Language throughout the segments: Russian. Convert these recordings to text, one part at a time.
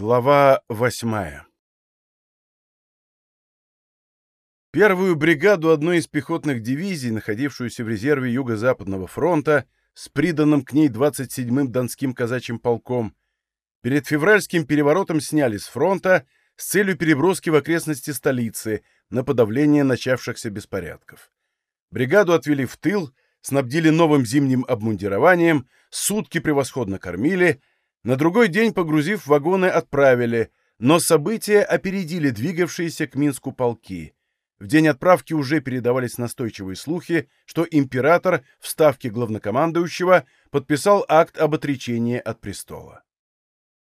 Глава восьмая Первую бригаду одной из пехотных дивизий, находившуюся в резерве Юго-Западного фронта, с приданным к ней 27-м Донским казачьим полком, перед февральским переворотом сняли с фронта с целью переброски в окрестности столицы на подавление начавшихся беспорядков. Бригаду отвели в тыл, снабдили новым зимним обмундированием, сутки превосходно кормили, на другой день, погрузив вагоны, отправили, но события опередили двигавшиеся к Минску полки. В день отправки уже передавались настойчивые слухи, что император в ставке главнокомандующего подписал акт об отречении от престола.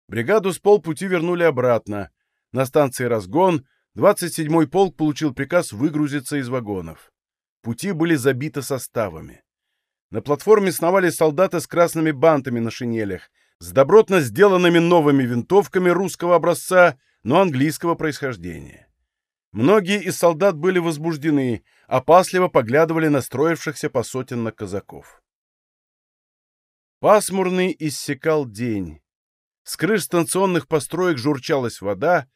Бригаду с полпути вернули обратно. На станции «Разгон» 27-й полк получил приказ выгрузиться из вагонов. Пути были забиты составами. На платформе сновали солдаты с красными бантами на шинелях, с добротно сделанными новыми винтовками русского образца, но английского происхождения. Многие из солдат были возбуждены, опасливо поглядывали на строившихся по сотенно казаков. Пасмурный иссекал день. С крыш станционных построек журчалась вода,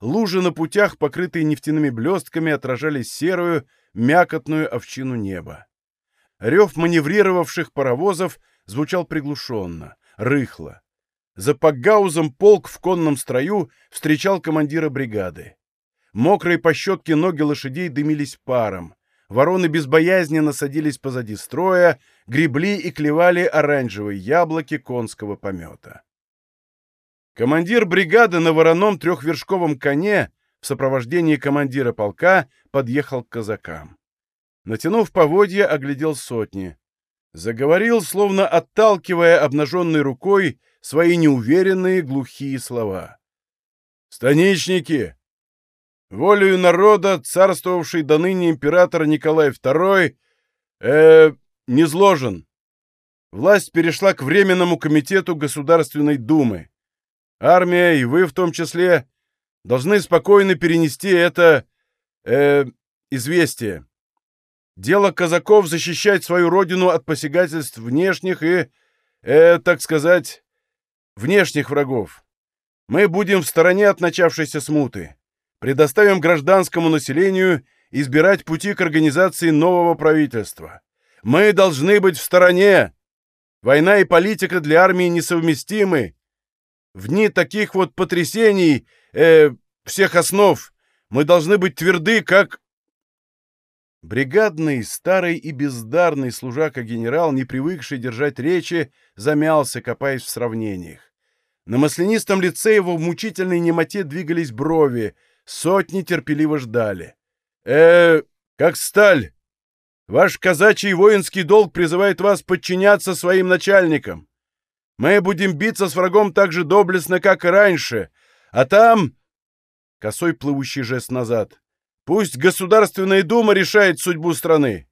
лужи на путях, покрытые нефтяными блестками, отражали серую, мякотную овчину неба. Рев маневрировавших паровозов звучал приглушенно, рыхло. За Пакгаузом полк в конном строю встречал командира бригады. Мокрые по щетке ноги лошадей дымились паром. Вороны безбоязненно садились позади строя, гребли и клевали оранжевые яблоки конского помета. Командир бригады на вороном трехвершковом коне в сопровождении командира полка подъехал к казакам. Натянув поводья, оглядел сотни. Заговорил, словно отталкивая обнаженной рукой свои неуверенные глухие слова. «Станичники! волею народа, царствовавший до ныне император Николай II, э, низложен. Власть перешла к Временному комитету Государственной Думы. Армия, и вы в том числе, должны спокойно перенести это, э, известие. Дело казаков защищать свою родину от посягательств внешних и, э, так сказать, внешних врагов. Мы будем в стороне от начавшейся смуты предоставим гражданскому населению избирать пути к организации нового правительства. Мы должны быть в стороне. Война и политика для армии несовместимы. В дни таких вот потрясений, э, всех основ, мы должны быть тверды, как... Бригадный, старый и бездарный служака-генерал, не привыкший держать речи, замялся, копаясь в сравнениях. На маслянистом лице его в мучительной немоте двигались брови, Сотни терпеливо ждали. э как сталь! Ваш казачий воинский долг призывает вас подчиняться своим начальникам. Мы будем биться с врагом так же доблестно, как и раньше, а там...» Косой плывущий жест назад. «Пусть Государственная Дума решает судьбу страны.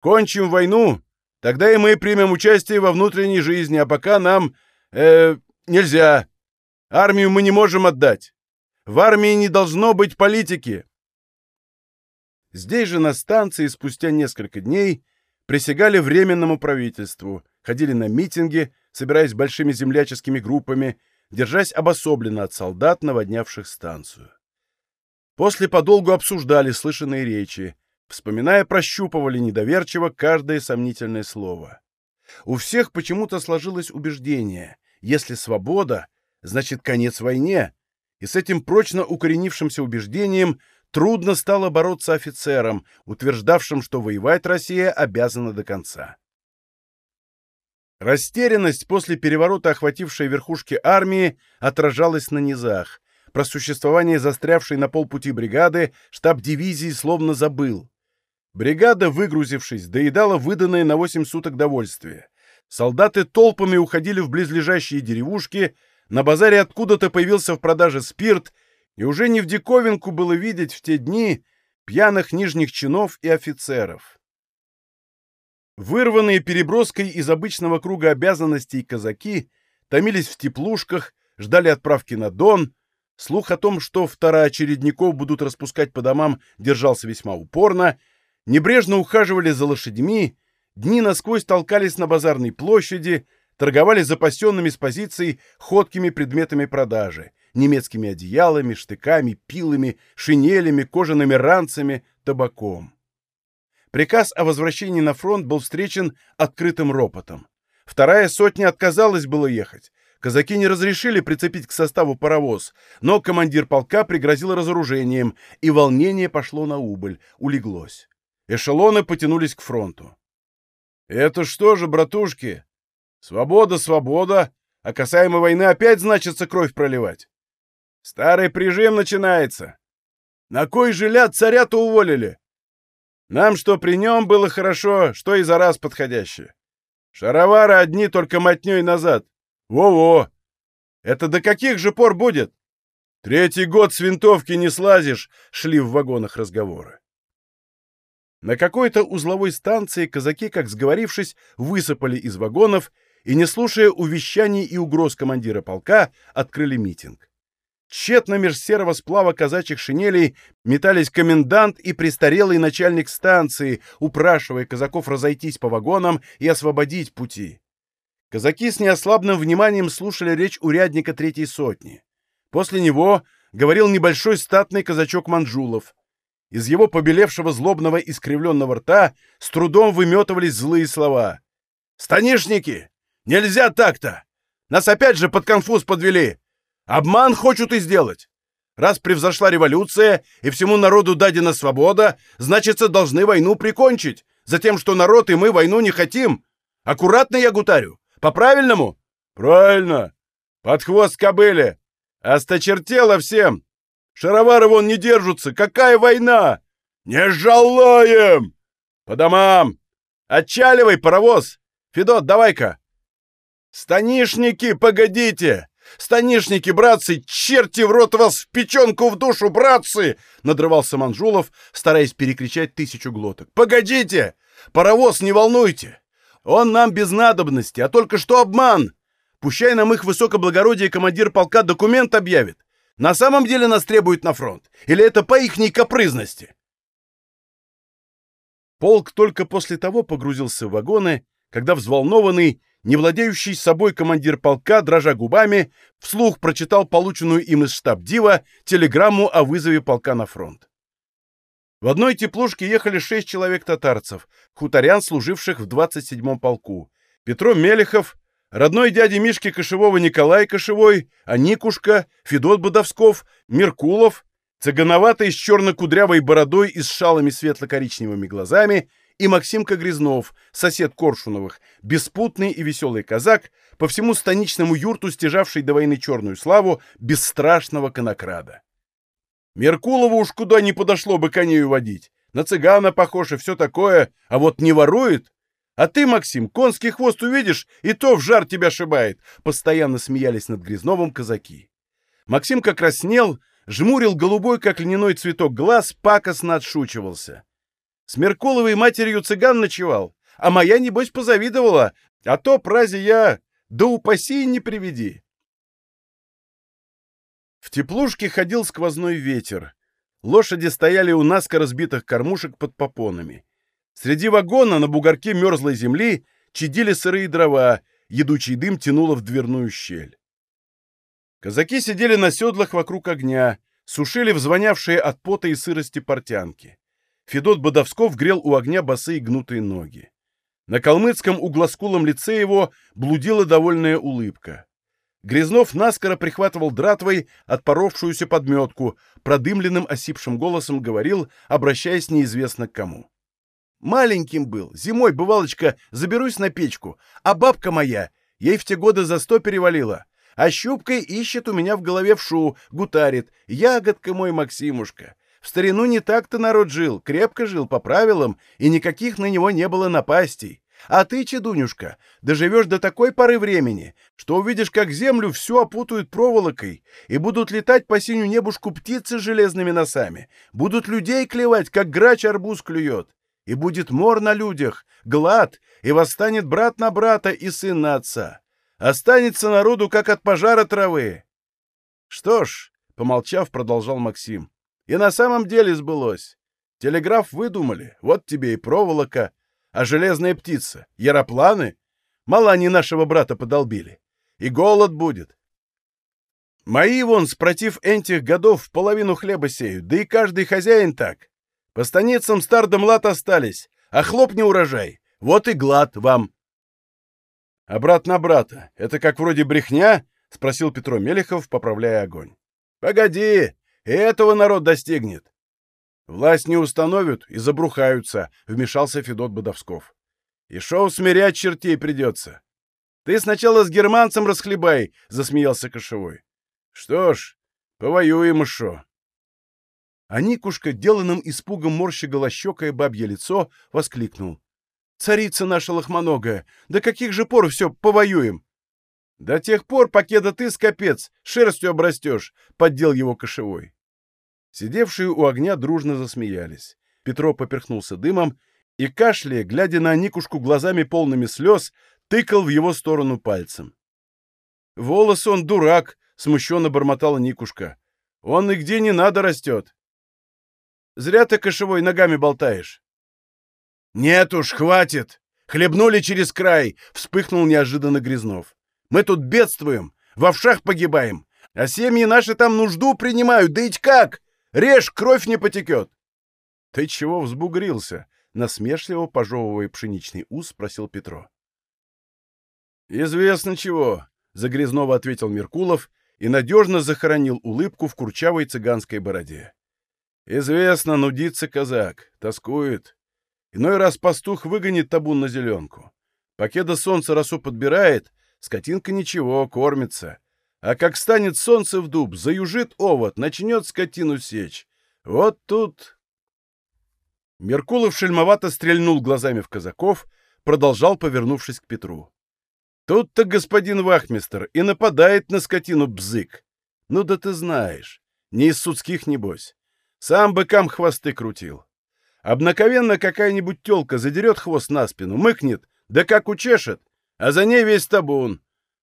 Кончим войну, тогда и мы примем участие во внутренней жизни, а пока нам... э нельзя. Армию мы не можем отдать. В армии не должно быть политики!» Здесь же на станции спустя несколько дней присягали Временному правительству, ходили на митинги, собираясь большими земляческими группами, держась обособленно от солдат, наводнявших станцию. После подолгу обсуждали слышанные речи, вспоминая, прощупывали недоверчиво каждое сомнительное слово. У всех почему-то сложилось убеждение, если свобода, значит конец войне, и с этим прочно укоренившимся убеждением трудно стало бороться офицерам, утверждавшим, что воевать Россия обязана до конца. Растерянность после переворота, охватившая верхушки армии, отражалась на низах. Про существование застрявшей на полпути бригады штаб дивизии словно забыл. Бригада, выгрузившись, доедала выданное на 8 суток довольствие. Солдаты толпами уходили в близлежащие деревушки, на базаре откуда-то появился в продаже спирт, и уже не в диковинку было видеть в те дни пьяных нижних чинов и офицеров. Вырванные переброской из обычного круга обязанностей казаки томились в теплушках, ждали отправки на Дон. Слух о том, что второочередников будут распускать по домам, держался весьма упорно. Небрежно ухаживали за лошадьми, дни насквозь толкались на базарной площади, торговали запасенными с позиций ходкими предметами продажи, немецкими одеялами, штыками, пилами, шинелями, кожаными ранцами, табаком. Приказ о возвращении на фронт был встречен открытым ропотом. Вторая сотня отказалась было ехать. Казаки не разрешили прицепить к составу паровоз, но командир полка пригрозил разоружением, и волнение пошло на убыль, улеглось. Эшелоны потянулись к фронту. «Это что же, братушки? Свобода, свобода, а касаемо войны опять значится кровь проливать. Старый прижим начинается. На кой же ляд царя-то уволили? Нам что при нем было хорошо, что и за раз подходящее. Шаровары одни только мотней назад. Во-во! Это до каких же пор будет? Третий год с винтовки не слазишь, шли в вагонах разговоры. На какой-то узловой станции казаки, как сговорившись, высыпали из вагонов и, не слушая увещаний и угроз командира полка, открыли митинг. Тщетно меж серого сплава казачьих шинелей метались комендант и престарелый начальник станции, упрашивая казаков разойтись по вагонам и освободить пути. Казаки с неослабным вниманием слушали речь урядника третьей сотни. После него говорил небольшой статный казачок Манжулов. Из его побелевшего злобного искривленного рта с трудом выметывались злые слова. «Станишники! Нельзя так-то! Нас опять же под конфуз подвели! Обман хочут и сделать! Раз превзошла революция и всему народу дадена свобода, значится, должны войну прикончить, за тем, что народ и мы войну не хотим! Аккуратно я гутарю! По-правильному? Правильно. Под хвост кобыле. Осточертело всем. Шаровары вон не держатся. Какая война? Не желаем! По домам! Отчаливай, паровоз! Федот, давай-ка! Станишники, погодите! Станишники, братцы, черти в рот вас в печенку в душу, братцы! Надрывался Манжулов, стараясь перекричать тысячу глоток. Погодите! Паровоз не волнуйте! Он нам без надобности, а только что обман. Пущай нам их высокоблагородие командир полка документ объявит. На самом деле нас требуют на фронт? Или это по ихней капризности?» Полк только после того погрузился в вагоны, когда взволнованный, не владеющий собой командир полка, дрожа губами, вслух прочитал полученную им из штаб-дива телеграмму о вызове полка на фронт. В одной теплушке ехали шесть человек-татарцев, хуторян, служивших в 27-м полку. Петро Мелехов, родной дядя Мишки Кошевого Николай Кошевой, Аникушка, Федот Бодовсков, Меркулов, цыгановатый с черно-кудрявой бородой и с шалыми светло-коричневыми глазами и Максимка Грязнов, сосед Коршуновых, беспутный и веселый казак, по всему станичному юрту стяжавший до войны черную славу бесстрашного конокрада. Меркулову уж куда не подошло бы коней водить. На цыгана похож и все такое, а вот не ворует. А ты, Максим, конский хвост увидишь, и то в жар тебя шибает. Постоянно смеялись над Грязновым казаки. Максим как краснел, жмурил голубой, как льняной цветок, глаз, пакостно отшучивался. С Меркуловой матерью цыган ночевал, а моя, небось, позавидовала, а то, празе я, да упаси не приведи. В теплушке ходил сквозной ветер. Лошади стояли у наскоро сбитых кормушек под попонами. Среди вагона на бугорке мерзлой земли чадили сырые дрова, едучий дым тянуло в дверную щель. Казаки сидели на седлах вокруг огня, сушили взвонявшие от пота и сырости портянки. Федот Бодовсков грел у огня босые гнутые ноги. На калмыцком углоскулом лице его блудила довольная улыбка. Грязнов наскоро прихватывал дратвой отпоровшуюся подметку, продымленным осипшим голосом говорил, обращаясь неизвестно к кому. «Маленьким был, зимой, бывалочка, заберусь на печку, а бабка моя, ей в те годы за сто перевалила, а щупкой ищет у меня в голове вшу, гутарит, ягодка мой Максимушка». В старину не так-то народ жил, крепко жил по правилам, и никаких на него не было напастей. А ты, чедунюшка, доживешь до такой поры времени, что увидишь, как землю всю опутают проволокой, и будут летать по синю небушку птицы с железными носами, будут людей клевать, как грач арбуз клюет, и будет мор на людях, глад, и восстанет брат на брата и сын на отца. Останется народу, как от пожара травы. Что ж, помолчав, продолжал Максим, и на самом деле сбылось. Телеграф выдумали, вот тебе и проволока, а железная птица? Яропланы? Мало они нашего брата подолбили. И голод будет. Мои вон, спротив этих годов, половину хлеба сеют, да и каждый хозяин так. По станицам стар да млад остались, а хлоп не урожай. Вот и глад вам. — А брат на брата, это как вроде брехня? — спросил Петро Мелехов, поправляя огонь. — Погоди, и этого народ достигнет. Власть не установят и забрухаются, — вмешался Федот Бодовсков. И шоу смирять чертей придется. Ты сначала с германцем расхлебай, — засмеялся Кошевой. Что ж, повоюем шо. А Никушка, деланным испугом морща голощекое бабье лицо, воскликнул. «Царица наша лохмоногая! До каких же пор все повоюем?» «До тех пор, покеда ты, скопец, шерстью обрастешь!» — поддел его кошевой. Сидевшие у огня дружно засмеялись. Петро поперхнулся дымом и, кашляя, глядя на Никушку глазами полными слез, тыкал в его сторону пальцем. «Волос он дурак!» — смущенно бормотала Никушка. «Он нигде не надо растет. Зря ты кошевой ногами болтаешь». «Нет уж, хватит! Хлебнули через край!» — вспыхнул неожиданно Грязнов. «Мы тут бедствуем, в овшах погибаем, а семьи наши там нужду принимают, да ведь как! Режь, кровь не потекет!» «Ты чего взбугрился?» — насмешливо пожевывая пшеничный ус, спросил Петро. «Известно чего», — за Грязнова ответил Меркулов и надежно захоронил улыбку в курчавой цыганской бороде. «Известно, нудится казак, тоскует. Иной раз пастух выгонит табун на зеленку. Покеда солнце росу подбирает, скотинка ничего, кормится. А как станет солнце в дуб, заюжит овод, начнет скотину сечь. Вот тут...» Меркулов шельмовато стрельнул глазами в казаков, продолжал, повернувшись к Петру. Тут-то господин вахмистер и нападает на скотину бзык. Ну да ты знаешь, не из судских небось. Сам быкам хвосты крутил. Обнаковенно какая-нибудь тёлка задерет хвост на спину, мыкнет, да как учешет, а за ней весь табун.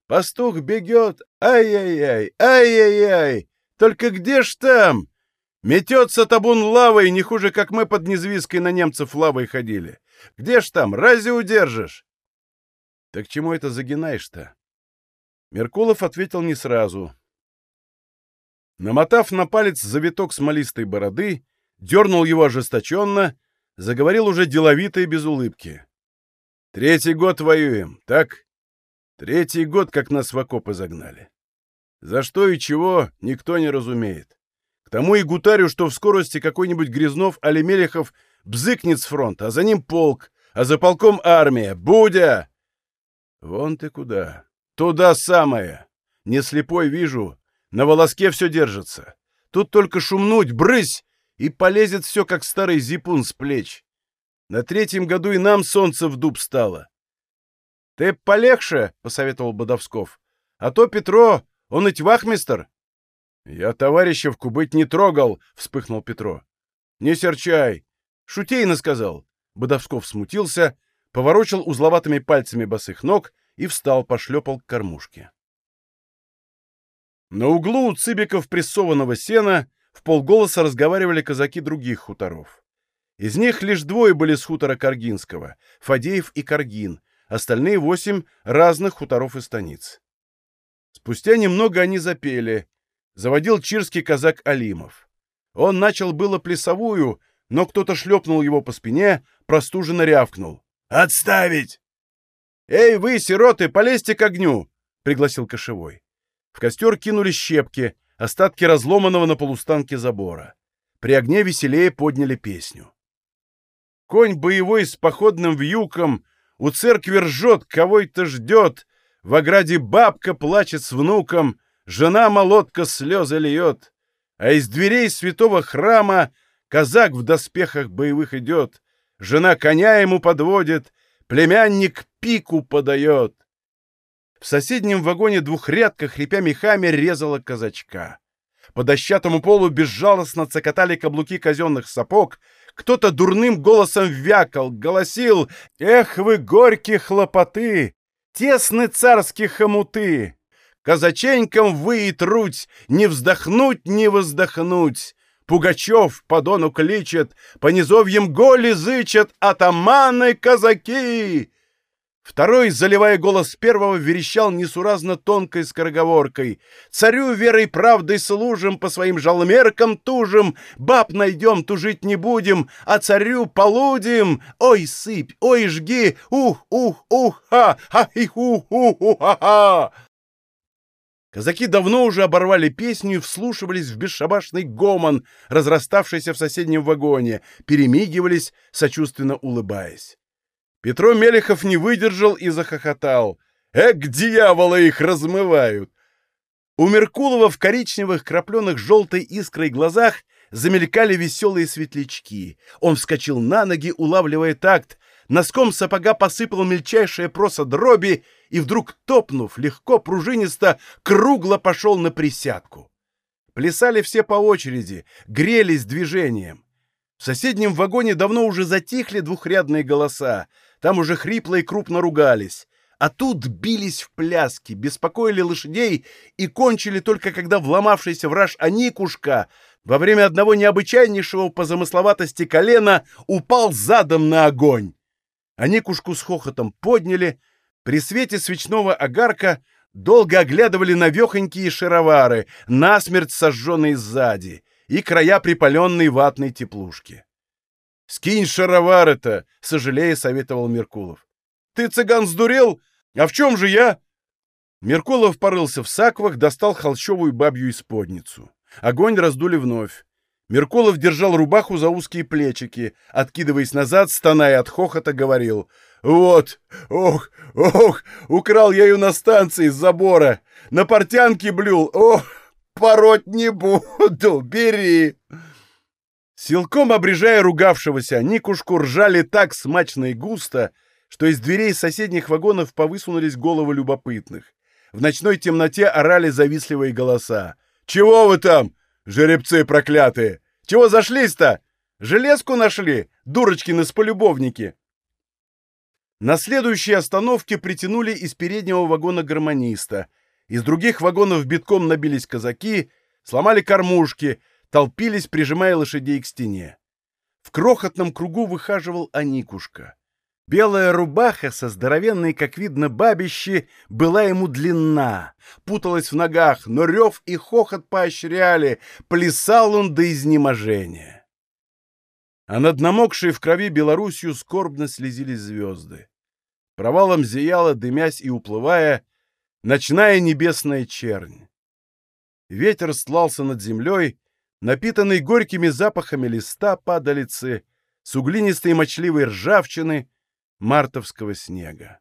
Пастух бегет, ай-яй-яй, ай-яй-яй, только где ж там? Метется табун лавой, не хуже, как мы под Незвиской на немцев лавой ходили. Где ж там, разве удержишь? Так чему это загинаешь-то? Меркулов ответил не сразу. Намотав на палец завиток смолистой бороды, дернул его ожесточенно, заговорил уже деловито и без улыбки. «Третий год воюем, так? Третий год, как нас в окопы загнали. За что и чего, никто не разумеет. К тому и гутарю, что в скорости какой-нибудь Грязнов али Мелехов бзыкнет с фронта, а за ним полк, а за полком армия. Будя! Вон ты куда. Туда самое. Не слепой вижу. На волоске все держится. Тут только шумнуть, брысь, и полезет все, как старый зипун с плеч. На третьем году и нам солнце в дуб стало. — Ты полегше, — посоветовал Бодовсков. — А то Петро, он ведь вахмистер. — Я товарищевку быть не трогал, — вспыхнул Петро. — Не серчай. Шутейно сказал. Бодовсков смутился, поворочил узловатыми пальцами босых ног и встал, пошлепал к кормушке. На углу у цыбиков прессованного сена в полголоса разговаривали казаки других хуторов. Из них лишь двое были с хутора Каргинского — Фадеев и Каргин, остальные восемь — разных хуторов и станиц. Спустя немного они запели. Заводил чирский казак Алимов. Он начал было плясовую, но кто-то шлепнул его по спине, простуженно рявкнул. «Отставить!» «Эй, вы, сироты, полезьте к огню!» — пригласил кошевой. В костер кинули щепки, остатки разломанного на полустанке забора. При огне веселее подняли песню. Конь боевой с походным вьюком у церкви ржет, кого-то ждет, в ограде бабка плачет с внуком, жена молотка слезы льет, а из дверей святого храма казак в доспехах боевых идет, Жена коня ему подводит, племянник пику подает. В соседнем вагоне двухрядка, хрипя мехами, резала казачка. По дощатому полу безжалостно цокотали каблуки казенных сапог, кто-то дурным голосом вякал, голосил «Эх вы, горькие хлопоты! Тесны царские хомуты! Казаченькам вы и труть, не вздохнуть, не воздохнуть! Пугачев по дону кличет, по низовьям голи зычат атаманы казаки. Второй, заливая голос первого, верещал несуразно тонкой скороговоркой. «Царю верой правдой служим, по своим жалмеркам тужим, баб найдем, тужить не будем, а царю полудим! Ой, сыпь, ой, жги, ух, ух, ух, ха, ха, их, ух, ух, ух, ха, ха!» Казаки давно уже оборвали песню и вслушивались в бесшабашный гомон, разраставшийся в соседнем вагоне, перемигивались, сочувственно улыбаясь. Петро Мелехов не выдержал и захохотал. «Эк, дьяволы их размывают!» У Меркулова в коричневых, крапленных желтой искрой глазах замелькали веселые светлячки. Он вскочил на ноги, улавливая такт, носком сапога посыпал мельчайшее проса дроби и вдруг, топнув, легко, пружинисто, кругло пошел на присядку. Плясали все по очереди, грелись движением. В соседнем вагоне давно уже затихли двухрядные голоса. Там уже хрипло и крупно ругались. А тут бились в пляски, беспокоили лошадей и кончили только когда вломавшийся враж Аникушка во время одного необычайнейшего по замысловатости колена упал задом на огонь. Аникушку с хохотом подняли, при свете свечного огарка долго оглядывали навехонькие шаровары, насмерть сожженные сзади, и края припаленной ватной теплушки. «Скинь шаровары-то!» — сожалея советовал Меркулов. «Ты, цыган, сдурел? А в чем же я?» Меркулов порылся в саквах, достал холщовую бабью исподницу. Огонь раздули вновь. Меркулов держал рубаху за узкие плечики, откидываясь назад, стоная от хохота, говорил. «Вот! Ох! Ох! Украл я ее на станции с забора! На портянке блюл! Ох! Пороть не буду! Бери!» Силком обрежая ругавшегося Никушку, ржали так смачно и густо, что из дверей соседних вагонов повысунулись головы любопытных. В ночной темноте орали завистливые голоса. «Чего вы там, жеребцы проклятые? Чего зашлись-то? Железку нашли, дурочкины с полюбовники!» На следующей остановке притянули из переднего вагона гармониста. Из других вагонов битком набились казаки, сломали кормушки — толпились, прижимая лошадей к стене. В крохотном кругу выхаживал Аникушка. Белая рубаха со здоровенной, как видно, бабищи была ему длинна, путалась в ногах, но рев и хохот поощряли, плясал он до изнеможения. А над намокшей в крови Белоруссию скорбно слезились звезды. Провалом зияла, дымясь и уплывая, ночная небесная чернь. Ветер стлался над землей, напитанный горькими запахами листа падалицы, с углинистой мочливой ржавчины, мартовского снега.